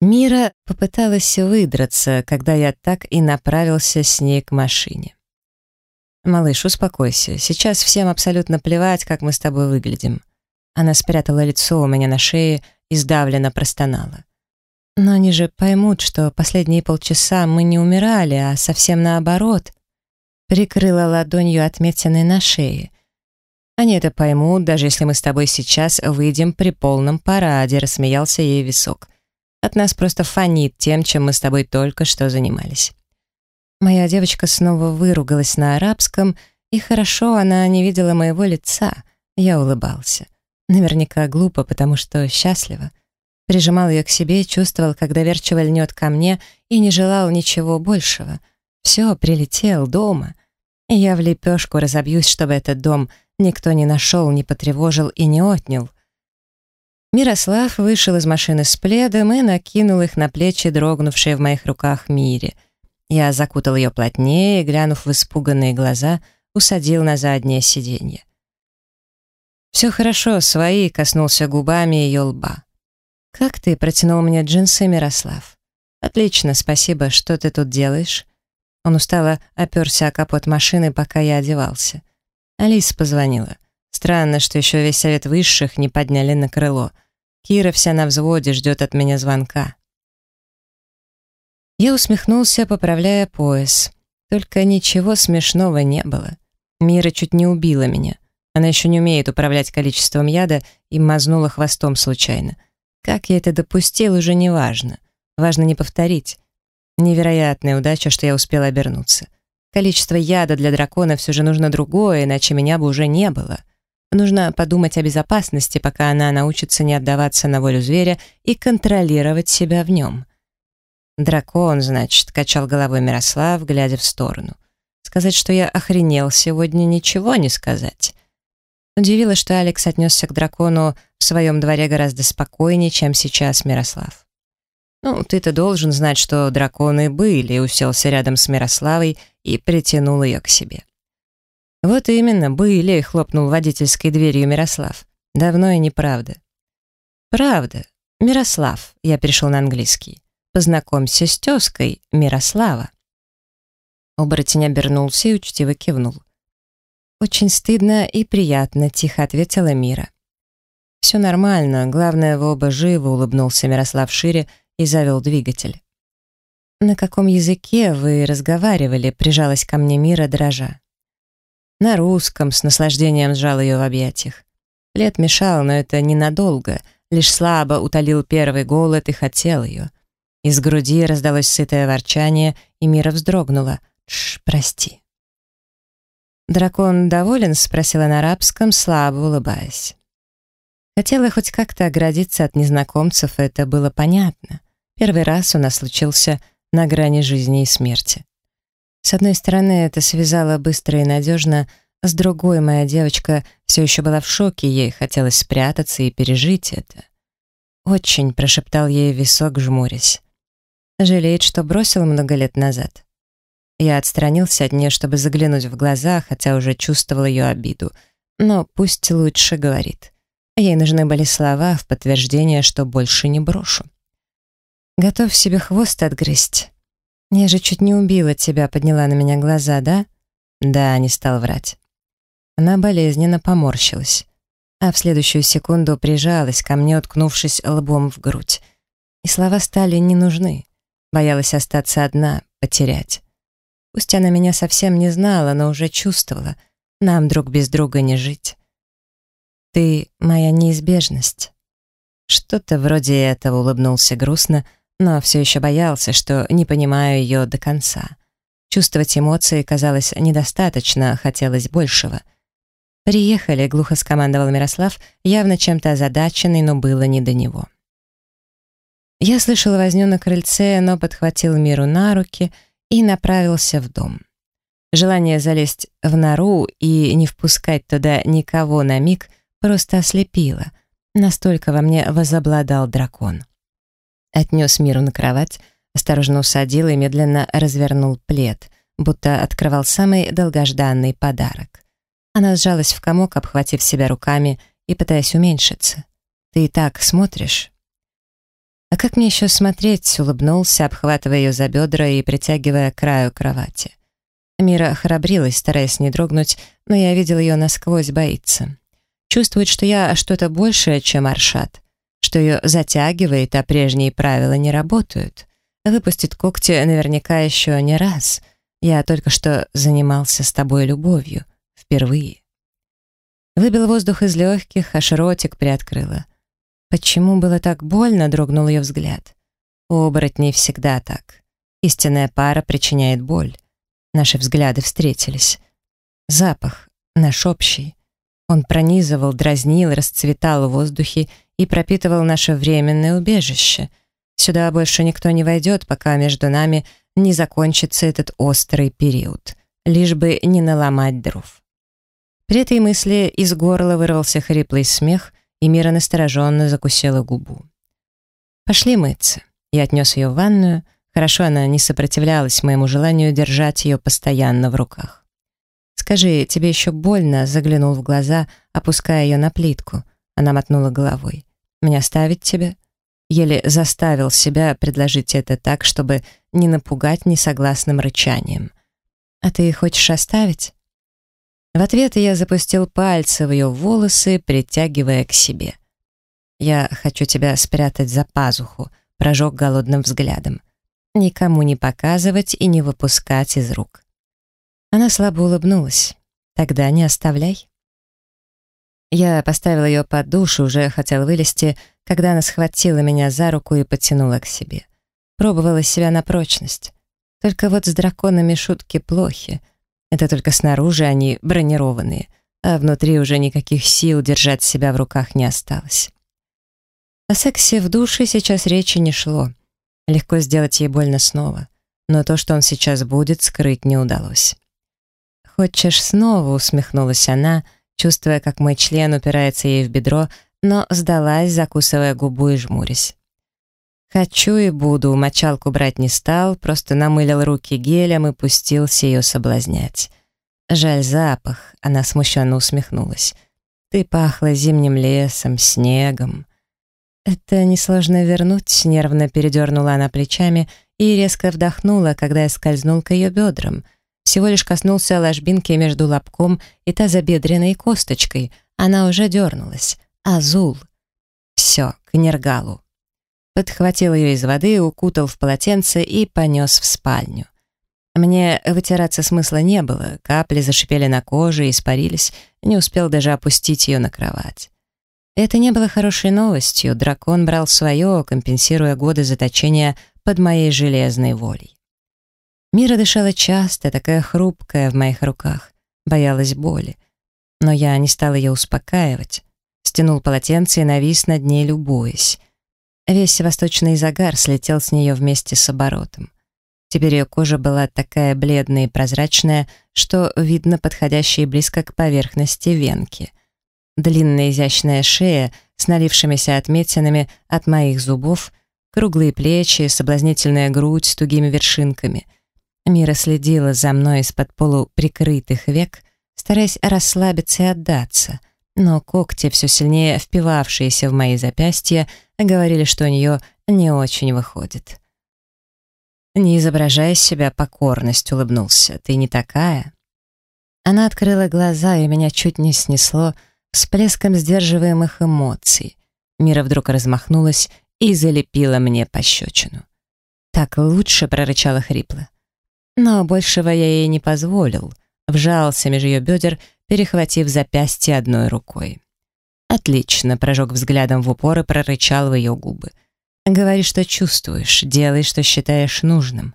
Мира попыталась выдраться, когда я так и направился с ней к машине. «Малыш, успокойся. Сейчас всем абсолютно плевать, как мы с тобой выглядим». Она спрятала лицо у меня на шее и сдавленно простонала. «Но они же поймут, что последние полчаса мы не умирали, а совсем наоборот». Прикрыла ладонью отметины на шее. «Они это поймут, даже если мы с тобой сейчас выйдем при полном параде», рассмеялся ей висок. «От нас просто фонит тем, чем мы с тобой только что занимались». Моя девочка снова выругалась на арабском, и хорошо она не видела моего лица. Я улыбался. Наверняка глупо, потому что счастлива. Прижимал ее к себе, чувствовал, как доверчиво льнет ко мне и не желал ничего большего. Все, прилетел дома. И я в лепешку разобьюсь, чтобы этот дом никто не нашел, не потревожил и не отнял. Мирослав вышел из машины с пледом и накинул их на плечи, дрогнувшие в моих руках Мире — я закутал ее плотнее и, глянув в испуганные глаза, усадил на заднее сиденье. «Все хорошо, свои», — коснулся губами ее лба. «Как ты?» — протянул мне джинсы Мирослав. «Отлично, спасибо. Что ты тут делаешь?» Он устало оперся о капот машины, пока я одевался. Алиса позвонила. Странно, что еще весь совет высших не подняли на крыло. Кира вся на взводе, ждет от меня звонка. Я усмехнулся, поправляя пояс. Только ничего смешного не было. Мира чуть не убила меня. Она еще не умеет управлять количеством яда и мазнула хвостом случайно. Как я это допустил, уже не важно. Важно не повторить. Невероятная удача, что я успел обернуться. Количество яда для дракона все же нужно другое, иначе меня бы уже не было. Нужно подумать о безопасности, пока она научится не отдаваться на волю зверя и контролировать себя в нем. «Дракон, значит», — качал головой Мирослав, глядя в сторону. «Сказать, что я охренел сегодня, ничего не сказать». Удивило, что Алекс отнесся к дракону в своем дворе гораздо спокойнее, чем сейчас Мирослав. «Ну, ты-то должен знать, что драконы были», — уселся рядом с Мирославой и притянул ее к себе. «Вот именно, были», — хлопнул водительской дверью Мирослав. «Давно и неправда». «Правда. Мирослав», — я перешел на английский. Познакомься с тезкой, Мирослава». Оборотень обернулся и учтиво кивнул. «Очень стыдно и приятно», — тихо ответила Мира. «Все нормально, главное, вы оба живы», — улыбнулся Мирослав шире и завел двигатель. «На каком языке вы разговаривали?» — прижалась ко мне Мира, дрожа. «На русском», — с наслаждением сжал ее в объятиях. Лет мешал, но это ненадолго, лишь слабо утолил первый голод и хотел ее. Из груди раздалось сытое ворчание, и Мира вздрогнула. «Тш, прости». «Дракон доволен?» — спросила на арабском, слабо улыбаясь. Хотела хоть как-то оградиться от незнакомцев, это было понятно. Первый раз у нас случился на грани жизни и смерти. С одной стороны, это связало быстро и надежно, с другой моя девочка все еще была в шоке, ей хотелось спрятаться и пережить это. «Очень», — прошептал ей висок, жмурясь. Жалеет, что бросил много лет назад. Я отстранился от нее, чтобы заглянуть в глаза, хотя уже чувствовал ее обиду. Но пусть лучше говорит. Ей нужны были слова в подтверждение, что больше не брошу. «Готов себе хвост отгрызть. Я же чуть не убила тебя», — подняла на меня глаза, да? Да, не стал врать. Она болезненно поморщилась, а в следующую секунду прижалась ко мне, уткнувшись лбом в грудь. И слова стали не нужны. Боялась остаться одна, потерять. Пусть она меня совсем не знала, но уже чувствовала. Нам друг без друга не жить. Ты моя неизбежность. Что-то вроде этого улыбнулся грустно, но все еще боялся, что не понимаю ее до конца. Чувствовать эмоции казалось недостаточно, хотелось большего. «Приехали», — глухо скомандовал Мирослав, явно чем-то озадаченный, но было не до него. Я слышал возню на крыльце, но подхватил Миру на руки и направился в дом. Желание залезть в нору и не впускать туда никого на миг просто ослепило. Настолько во мне возобладал дракон. Отнес Миру на кровать, осторожно усадил и медленно развернул плед, будто открывал самый долгожданный подарок. Она сжалась в комок, обхватив себя руками и пытаясь уменьшиться. «Ты и так смотришь?» «А как мне еще смотреть?» — улыбнулся, обхватывая ее за бедра и притягивая к краю кровати. Мира храбрилась, стараясь не дрогнуть, но я видел ее насквозь боится. Чувствует, что я что-то большее, чем Аршат, что ее затягивает, а прежние правила не работают. Выпустит когти наверняка еще не раз. Я только что занимался с тобой любовью. Впервые. Выбил воздух из легких, аж ротик приоткрыла. Почему было так больно, дрогнул ее взгляд. У всегда так. Истинная пара причиняет боль. Наши взгляды встретились. Запах, наш общий. Он пронизывал, дразнил, расцветал в воздухе и пропитывал наше временное убежище. Сюда больше никто не войдет, пока между нами не закончится этот острый период, лишь бы не наломать дров. При этой мысли из горла вырвался хриплый смех, и Мира настороженно закусила губу. «Пошли мыться». Я отнес ее в ванную. Хорошо она не сопротивлялась моему желанию держать ее постоянно в руках. «Скажи, тебе еще больно?» — заглянул в глаза, опуская ее на плитку. Она мотнула головой. «Мне оставить тебя?» Еле заставил себя предложить это так, чтобы не напугать несогласным рычанием. «А ты хочешь оставить?» В ответ я запустил пальцы в ее волосы, притягивая к себе. «Я хочу тебя спрятать за пазуху», — прожег голодным взглядом. «Никому не показывать и не выпускать из рук». Она слабо улыбнулась. «Тогда не оставляй». Я поставил ее под душ и уже хотел вылезти, когда она схватила меня за руку и потянула к себе. Пробовала себя на прочность. Только вот с драконами шутки плохи. Это только снаружи они бронированные, а внутри уже никаких сил держать себя в руках не осталось. О сексе в душе сейчас речи не шло. Легко сделать ей больно снова, но то, что он сейчас будет, скрыть не удалось. «Хочешь снова?» — усмехнулась она, чувствуя, как мой член упирается ей в бедро, но сдалась, закусывая губу и жмурясь. «Хочу и буду», мочалку брать не стал, просто намылил руки гелем и пустился ее соблазнять. «Жаль запах», — она смущенно усмехнулась. «Ты пахла зимним лесом, снегом». «Это несложно вернуть», — нервно передернула она плечами и резко вдохнула, когда я скользнул к ее бедрам. Всего лишь коснулся ложбинки между лобком и тазобедренной косточкой. Она уже дернулась. Азул. Все, к нергалу подхватил ее из воды, укутал в полотенце и понес в спальню. Мне вытираться смысла не было, капли зашипели на коже и испарились, не успел даже опустить ее на кровать. Это не было хорошей новостью, дракон брал свое, компенсируя годы заточения под моей железной волей. Мира дышала часто, такая хрупкая в моих руках, боялась боли. Но я не стал ее успокаивать. Стянул полотенце и навис над ней, любуясь. Весь восточный загар слетел с нее вместе с оборотом. Теперь ее кожа была такая бледная и прозрачная, что видно подходящие близко к поверхности венки. Длинная изящная шея с налившимися отметинами от моих зубов, круглые плечи, соблазнительная грудь с тугими вершинками. Мира следила за мной из-под полуприкрытых век, стараясь расслабиться и отдаться — но когти, все сильнее впивавшиеся в мои запястья, говорили, что у нее не очень выходит. «Не изображай себя покорность», — улыбнулся. «Ты не такая». Она открыла глаза, и меня чуть не снесло всплеском сдерживаемых эмоций. Мира вдруг размахнулась и залепила мне пощечину. «Так лучше», — прорычала хрипло. Но большего я ей не позволил. Вжался меж ее бедер перехватив запястье одной рукой. «Отлично», — прожег взглядом в упор и прорычал в ее губы. «Говори, что чувствуешь, делай, что считаешь нужным».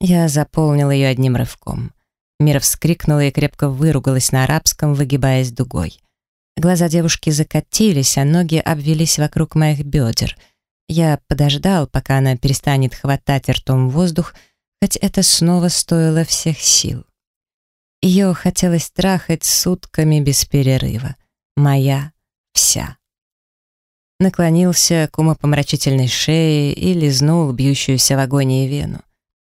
Я заполнил ее одним рывком. Мира вскрикнула и крепко выругалась на арабском, выгибаясь дугой. Глаза девушки закатились, а ноги обвелись вокруг моих бедер. Я подождал, пока она перестанет хватать ртом воздух, хоть это снова стоило всех сил. Ее хотелось трахать сутками без перерыва. Моя вся. Наклонился к умопомрачительной шее и лизнул бьющуюся в агонии вену.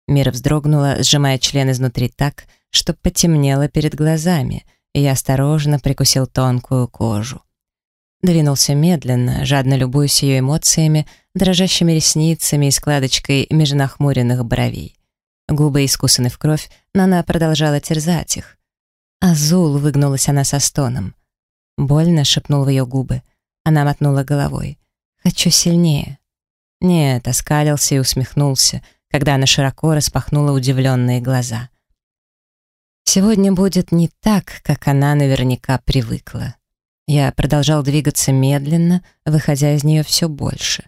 Мира вздрогнула, сжимая член изнутри так, что потемнело перед глазами, и я осторожно прикусил тонкую кожу. Двинулся медленно, жадно любуясь ее эмоциями, дрожащими ресницами и складочкой межнахмуренных бровей. Губы искусаны в кровь, но она продолжала терзать их. «Азул!» — выгнулась она со стоном. «Больно?» — шепнул в ее губы. Она мотнула головой. «Хочу сильнее». Нет, оскалился и усмехнулся, когда она широко распахнула удивленные глаза. Сегодня будет не так, как она наверняка привыкла. Я продолжал двигаться медленно, выходя из нее все больше.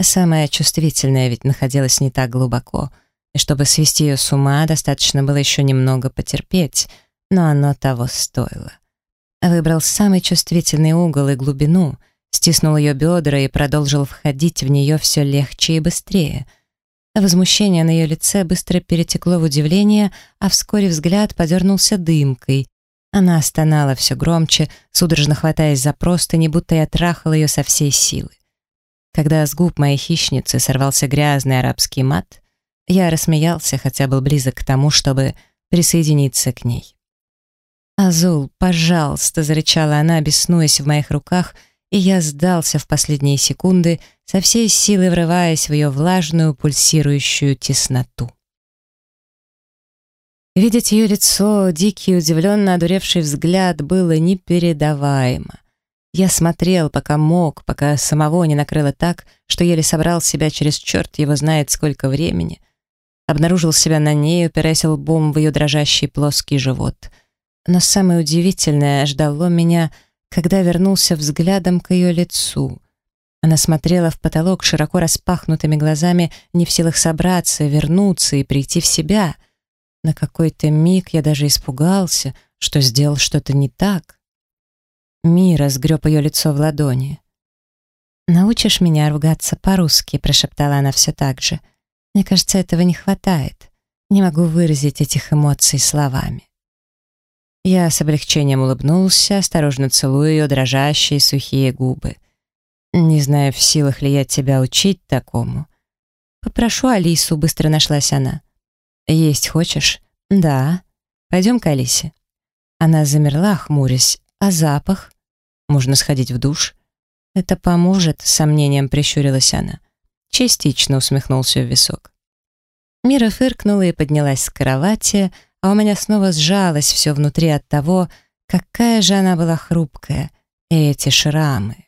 Самая чувствительная ведь находилась не так глубоко, и чтобы свести ее с ума, достаточно было еще немного потерпеть, но оно того стоило. Выбрал самый чувствительный угол и глубину, стиснул ее бедра и продолжил входить в нее все легче и быстрее. Возмущение на ее лице быстро перетекло в удивление, а вскоре взгляд подернулся дымкой. Она стонала все громче, судорожно хватаясь за простыни, будто я трахал ее со всей силы. Когда с губ моей хищницы сорвался грязный арабский мат, я рассмеялся, хотя был близок к тому, чтобы присоединиться к ней. «Азул, пожалуйста!» — зарычала она, беснуясь в моих руках — и я сдался в последние секунды, со всей силы врываясь в ее влажную пульсирующую тесноту. Видеть ее лицо, дикий, удивленно одуревший взгляд было непередаваемо. Я смотрел, пока мог, пока самого не накрыло так, что еле собрал себя через черт его знает сколько времени. Обнаружил себя на ней, упираясь лбом в ее дрожащий плоский живот. Но самое удивительное ждало меня — когда вернулся взглядом к ее лицу. Она смотрела в потолок широко распахнутыми глазами, не в силах собраться, вернуться и прийти в себя. На какой-то миг я даже испугался, что сделал что-то не так. Мира сгреб ее лицо в ладони. «Научишь меня ругаться по-русски?» — прошептала она все так же. «Мне кажется, этого не хватает. Не могу выразить этих эмоций словами». Я с облегчением улыбнулся, осторожно целуя ее дрожащие сухие губы. «Не знаю, в силах ли я тебя учить такому». «Попрошу Алису», — быстро нашлась она. «Есть хочешь?» «Да». «Пойдем к Алисе». Она замерла, хмурясь. «А запах?» «Можно сходить в душ». «Это поможет», — с сомнением прищурилась она. Частично усмехнулся в висок. Мира фыркнула и поднялась с кровати, — а у меня снова сжалось все внутри от того, какая же она была хрупкая, и эти шрамы.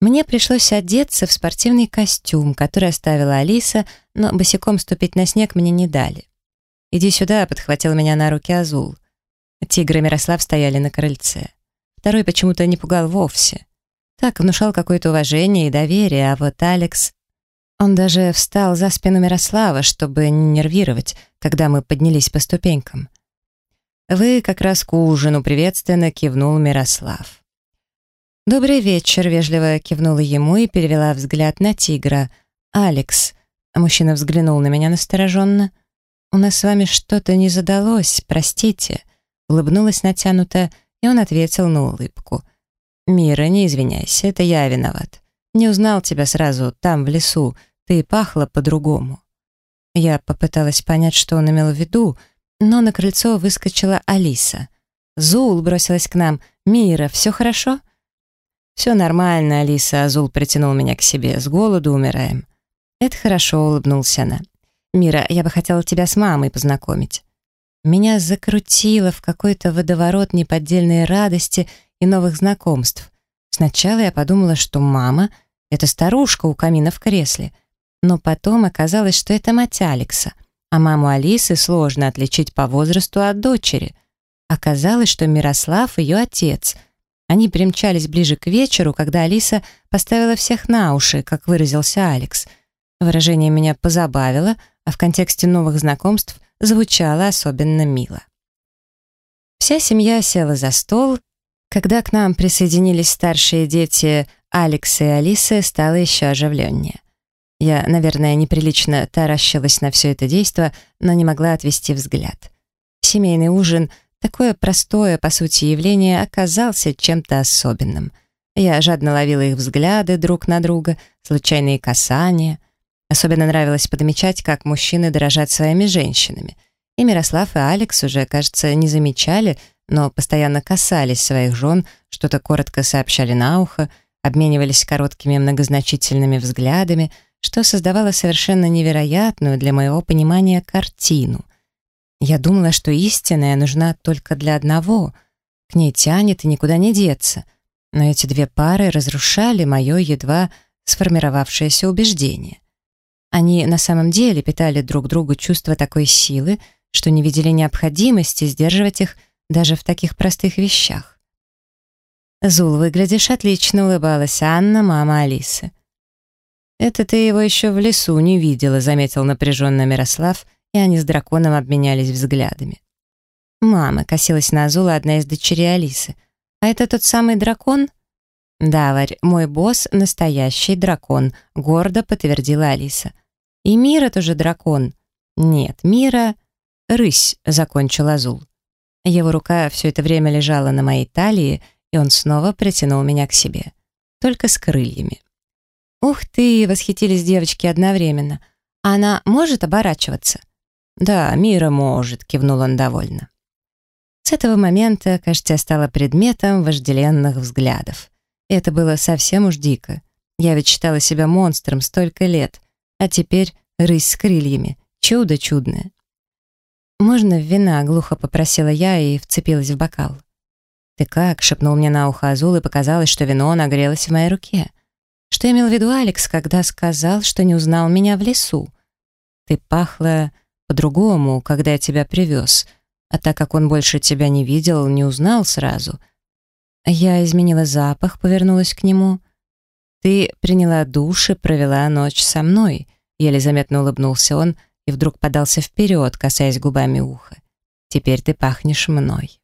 Мне пришлось одеться в спортивный костюм, который оставила Алиса, но босиком ступить на снег мне не дали. «Иди сюда», — подхватил меня на руки Азул. Тигр и Мирослав стояли на крыльце. Второй почему-то не пугал вовсе. Так внушал какое-то уважение и доверие, а вот Алекс... Он даже встал за спину Мирослава, чтобы не нервировать, когда мы поднялись по ступенькам. «Вы как раз к ужину», — приветственно кивнул Мирослав. «Добрый вечер», — вежливо кивнула ему и перевела взгляд на тигра. «Алекс», — мужчина взглянул на меня настороженно, «у нас с вами что-то не задалось, простите», — улыбнулась натянуто, и он ответил на улыбку. «Мира, не извиняйся, это я виноват». Не узнал тебя сразу, там, в лесу. Ты пахла по-другому». Я попыталась понять, что он имел в виду, но на крыльцо выскочила Алиса. Зул бросилась к нам. «Мира, все хорошо?» «Все нормально, Алиса», — Зул притянул меня к себе. «С голоду умираем». «Это хорошо», — улыбнулся она. «Мира, я бы хотела тебя с мамой познакомить». Меня закрутило в какой-то водоворот неподдельной радости и новых знакомств. Сначала я подумала, что мама — это старушка у камина в кресле. Но потом оказалось, что это мать Алекса, а маму Алисы сложно отличить по возрасту от дочери. Оказалось, что Мирослав ее отец. Они примчались ближе к вечеру, когда Алиса поставила всех на уши, как выразился Алекс. Выражение меня позабавило, а в контексте новых знакомств звучало особенно мило. Вся семья села за стол, когда к нам присоединились старшие дети Алекса и Алисы, стало еще оживленнее. Я, наверное, неприлично таращилась на все это действо, но не могла отвести взгляд. Семейный ужин, такое простое, по сути, явление, оказался чем-то особенным. Я жадно ловила их взгляды друг на друга, случайные касания. Особенно нравилось подмечать, как мужчины дорожат своими женщинами. И Мирослав и Алекс уже, кажется, не замечали, но постоянно касались своих жен, что-то коротко сообщали на ухо, обменивались короткими многозначительными взглядами, что создавало совершенно невероятную для моего понимания картину. Я думала, что истинная нужна только для одного, к ней тянет и никуда не деться, но эти две пары разрушали мое едва сформировавшееся убеждение. Они на самом деле питали друг другу чувство такой силы, что не видели необходимости сдерживать их даже в таких простых вещах. «Зул, выглядишь отлично», — улыбалась Анна, мама Алисы. «Это ты его еще в лесу не видела», — заметил напряженно Мирослав, и они с драконом обменялись взглядами. «Мама», — косилась на Азула одна из дочерей Алисы. «А это тот самый дракон?» «Да, Варь, мой босс — настоящий дракон», — гордо подтвердила Алиса. «И Мира тоже дракон». «Нет, Мира...» «Рысь», — закончил Азул. Его рука все это время лежала на моей талии, и он снова притянул меня к себе. Только с крыльями. «Ух ты!» — восхитились девочки одновременно. «Она может оборачиваться?» «Да, Мира может», — кивнул он довольно. С этого момента, кажется, я стала предметом вожделенных взглядов. Это было совсем уж дико. Я ведь считала себя монстром столько лет, а теперь рысь с крыльями. Чудо чудное. «Можно вина?» — глухо попросила я и вцепилась в бокал. «Ты как?» — шепнул мне на ухо Азул, и показалось, что вино нагрелось в моей руке. Что имел в виду Алекс, когда сказал, что не узнал меня в лесу? Ты пахла по-другому, когда я тебя привез, а так как он больше тебя не видел, не узнал сразу. Я изменила запах, повернулась к нему. Ты приняла душ и провела ночь со мной, еле заметно улыбнулся он и вдруг подался вперед, касаясь губами уха. Теперь ты пахнешь мной.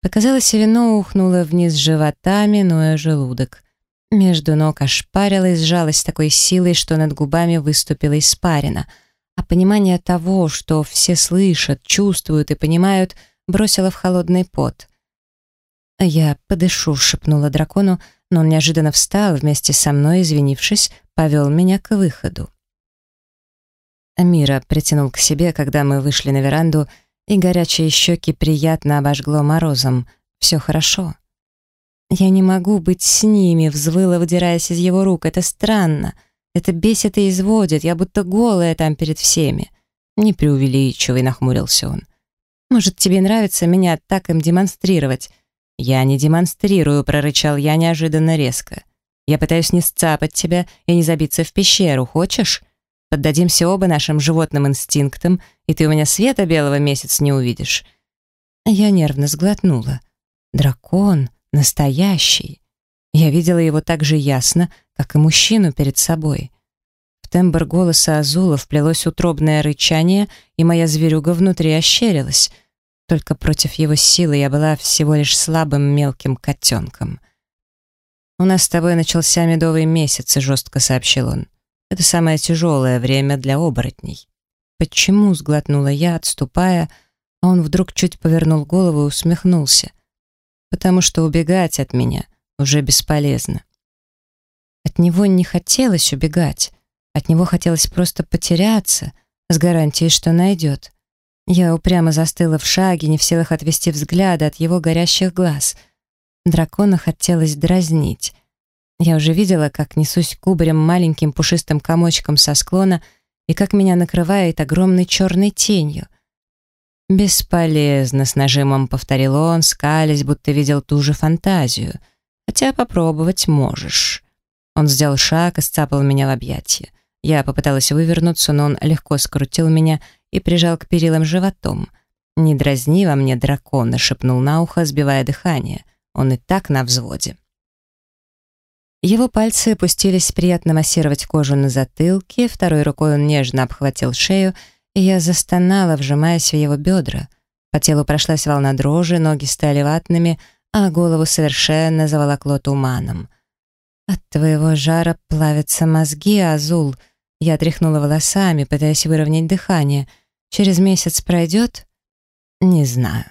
Показалось, вино ухнуло вниз живота, минуя желудок. Между ног ошпарило и сжалось такой силой, что над губами выступила испарина, а понимание того, что все слышат, чувствуют и понимают, бросило в холодный пот. «Я подышу», — шепнула дракону, но он неожиданно встал вместе со мной, извинившись, повел меня к выходу. Амира притянул к себе, когда мы вышли на веранду, и горячие щеки приятно обожгло морозом. «Все хорошо». «Я не могу быть с ними», — взвыла, выдираясь из его рук. «Это странно. Это бесит и изводит. Я будто голая там перед всеми». «Не преувеличивай», — нахмурился он. «Может, тебе нравится меня так им демонстрировать?» «Я не демонстрирую», — прорычал я неожиданно резко. «Я пытаюсь не сцапать тебя и не забиться в пещеру. Хочешь? Поддадимся оба нашим животным инстинктам, и ты у меня света белого месяц не увидишь». Я нервно сглотнула. «Дракон?» Настоящий. Я видела его так же ясно, как и мужчину перед собой. В тембр голоса Азула вплелось утробное рычание, и моя зверюга внутри ощерилась. Только против его силы я была всего лишь слабым мелким котенком. «У нас с тобой начался медовый месяц», — жестко сообщил он. «Это самое тяжелое время для оборотней». «Почему?» — сглотнула я, отступая, а он вдруг чуть повернул голову и усмехнулся потому что убегать от меня уже бесполезно. От него не хотелось убегать, от него хотелось просто потеряться, с гарантией, что найдет. Я упрямо застыла в шаге, не в силах отвести взгляда от его горящих глаз. Дракона хотелось дразнить. Я уже видела, как несусь кубарем маленьким пушистым комочком со склона и как меня накрывает огромной черной тенью — «Бесполезно», — с нажимом повторил он, скалясь, будто видел ту же фантазию. «Хотя попробовать можешь». Он сделал шаг и сцапал меня в объятия. Я попыталась вывернуться, но он легко скрутил меня и прижал к перилам животом. «Не дразни во мне дракона», — шепнул на ухо, сбивая дыхание. Он и так на взводе. Его пальцы пустились приятно массировать кожу на затылке, второй рукой он нежно обхватил шею и я застонала, вжимаясь в его бедра. По телу прошлась волна дрожи, ноги стали ватными, а голову совершенно заволокло туманом. «От твоего жара плавятся мозги, Азул!» Я тряхнула волосами, пытаясь выровнять дыхание. «Через месяц пройдет?» «Не знаю».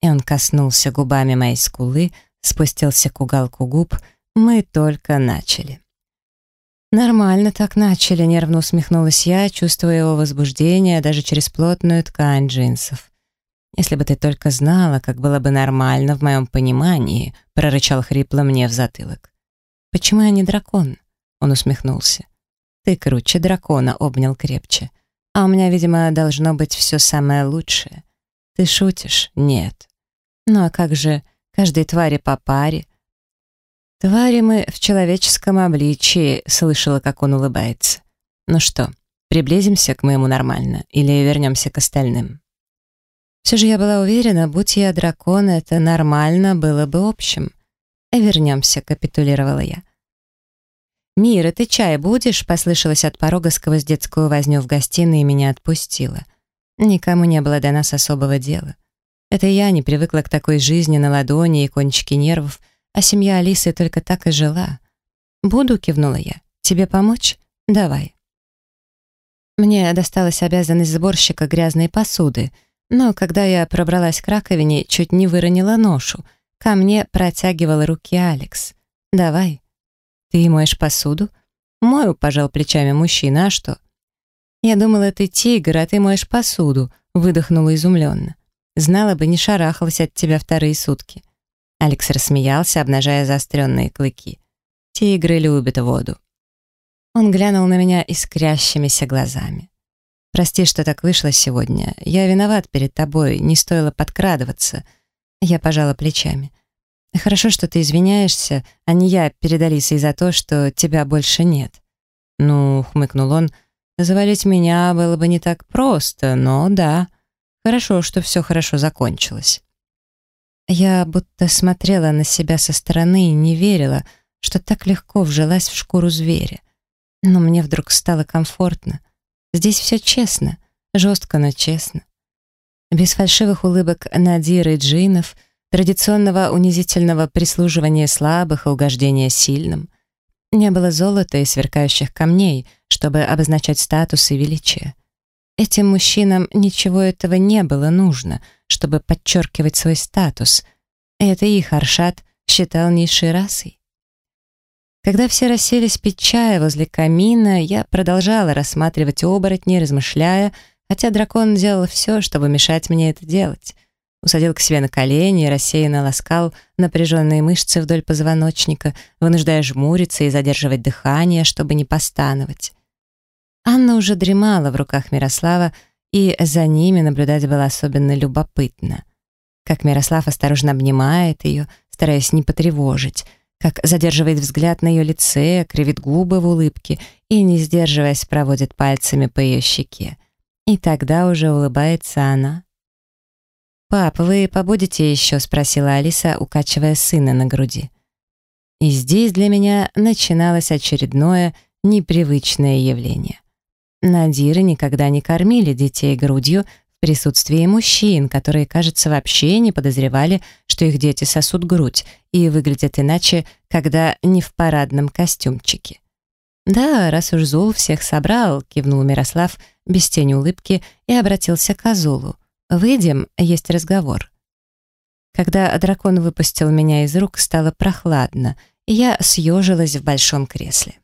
И он коснулся губами моей скулы, спустился к уголку губ. «Мы только начали». «Нормально так начали», — нервно усмехнулась я, чувствуя его возбуждение даже через плотную ткань джинсов. «Если бы ты только знала, как было бы нормально в моем понимании», — прорычал хрипло мне в затылок. «Почему я не дракон?» — он усмехнулся. «Ты круче дракона», — обнял крепче. «А у меня, видимо, должно быть все самое лучшее. Ты шутишь? Нет. Ну а как же каждой твари по паре, «Твари мы в человеческом обличии», — слышала, как он улыбается. «Ну что, приблизимся к моему нормально или вернемся к остальным?» Все же я была уверена, будь я дракон, это нормально было бы общим. «Вернемся», — капитулировала я. «Мира, ты чай будешь?» — послышалось от порога сквозь детскую возню в гостиной и меня отпустила. Никому не было до нас особого дела. Это я не привыкла к такой жизни на ладони и кончике нервов, а семья Алисы только так и жила. «Буду», — кивнула я. «Тебе помочь? Давай». Мне досталась обязанность сборщика грязной посуды, но когда я пробралась к раковине, чуть не выронила ношу. Ко мне протягивал руки Алекс. «Давай». «Ты моешь посуду?» «Мою», — пожал плечами мужчина, а что?» «Я думала, ты тигр, а ты моешь посуду», — выдохнула изумленно. «Знала бы, не шарахалась от тебя вторые сутки». Алекс рассмеялся, обнажая заостренные клыки. «Тигры любят воду». Он глянул на меня искрящимися глазами. «Прости, что так вышло сегодня. Я виноват перед тобой, не стоило подкрадываться». Я пожала плечами. «Хорошо, что ты извиняешься, а не я перед Алисой за то, что тебя больше нет». «Ну», — хмыкнул он, — «завалить меня было бы не так просто, но да. Хорошо, что все хорошо закончилось». Я будто смотрела на себя со стороны и не верила, что так легко вжилась в шкуру зверя. Но мне вдруг стало комфортно. Здесь все честно, жестко, но честно. Без фальшивых улыбок Надиры и Джинов, традиционного унизительного прислуживания слабых и угождения сильным. Не было золота и сверкающих камней, чтобы обозначать статус и величие. Этим мужчинам ничего этого не было нужно, чтобы подчеркивать свой статус. Это их Аршат считал низшей расой. Когда все расселись пить чая возле камина, я продолжала рассматривать оборотни, размышляя, хотя дракон делал все, чтобы мешать мне это делать. Усадил к себе на колени и рассеянно ласкал напряженные мышцы вдоль позвоночника, вынуждая жмуриться и задерживать дыхание, чтобы не постановать. Анна уже дремала в руках Мирослава, и за ними наблюдать было особенно любопытно. Как Мирослав осторожно обнимает ее, стараясь не потревожить, как задерживает взгляд на ее лице, кривит губы в улыбке и, не сдерживаясь, проводит пальцами по ее щеке. И тогда уже улыбается она. «Пап, вы побудете еще?» — спросила Алиса, укачивая сына на груди. И здесь для меня начиналось очередное непривычное явление. Надиры никогда не кормили детей грудью в присутствии мужчин, которые, кажется, вообще не подозревали, что их дети сосут грудь и выглядят иначе, когда не в парадном костюмчике. «Да, раз уж Зул всех собрал», — кивнул Мирослав без тени улыбки и обратился к Азулу. «Выйдем, есть разговор». Когда дракон выпустил меня из рук, стало прохладно, и я съежилась в большом кресле.